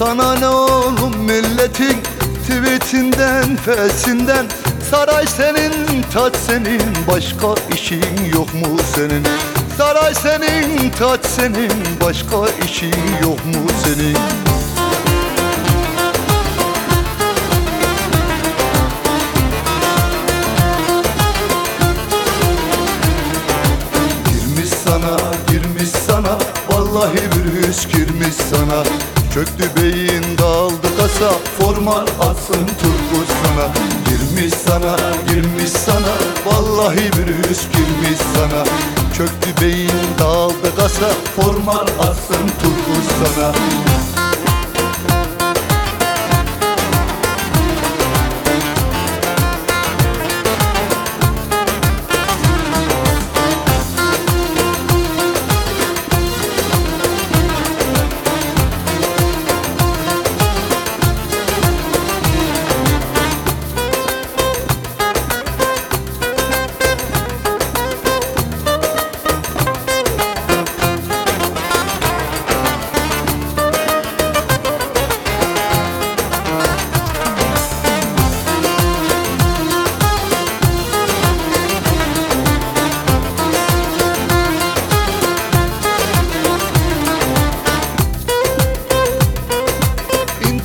Sana ne oğlum milletin tweetinden fesinden? Saray senin tat senin başka işin yok mu senin? Saray senin tat senin başka işin yok mu senin? Girmiş sana, girmiş sana Vallahi virüs girmiş sana Çöktü beyin dağıldı kasa Formal atsın Turgut sana Girmiş sana, girmiş sana Vallahi virüs girmiş sana. Çöktü beyin dağıldı kasa Formal atsın Turgut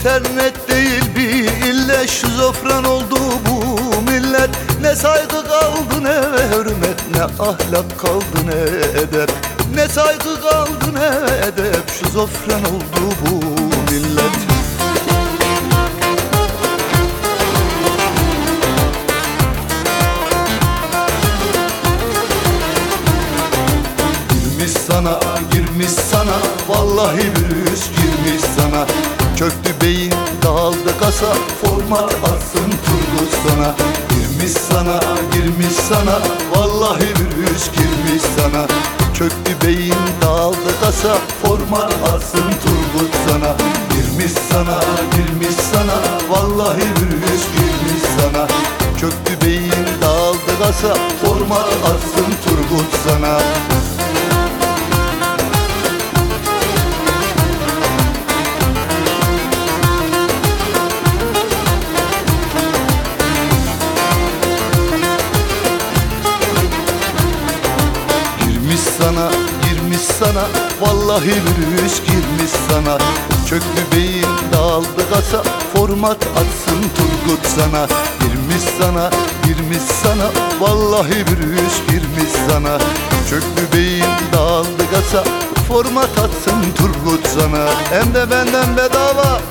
İnternet değil bir ille şizofren oldu bu millet. Ne saygı kaldı ne hürmet ne ahlak kaldı ne edep. Ne saygı kaldı ne edep şizofren oldu bu millet. Girmiş sana, girmiş sana Vallahi virüs girmiş sana Çöktü beyin, dağıldı kasa Format atsın Turgut sana. Girmiş sana, girmiş sana Vallahi virüs girmiş sana. Çöktü beyin, dağıldı kasa Format atsın Turgut sana. Girmiş sana, girmiş sana Vallahi virüs girmiş sana. Çöktü beyin, dağıldı kasa Format atsın Turgut sana sana, girmiş sana. Vallahi virüs girmiş sana. Çöktü beyin, dağıldı kasa Format atsın Turgut sana. Girmiş sana, girmiş sana. Vallahi virüs girmiş sana. Çöktü beyin, dağıldı kasa Format atsın Turgut sana. Hem de benden bedava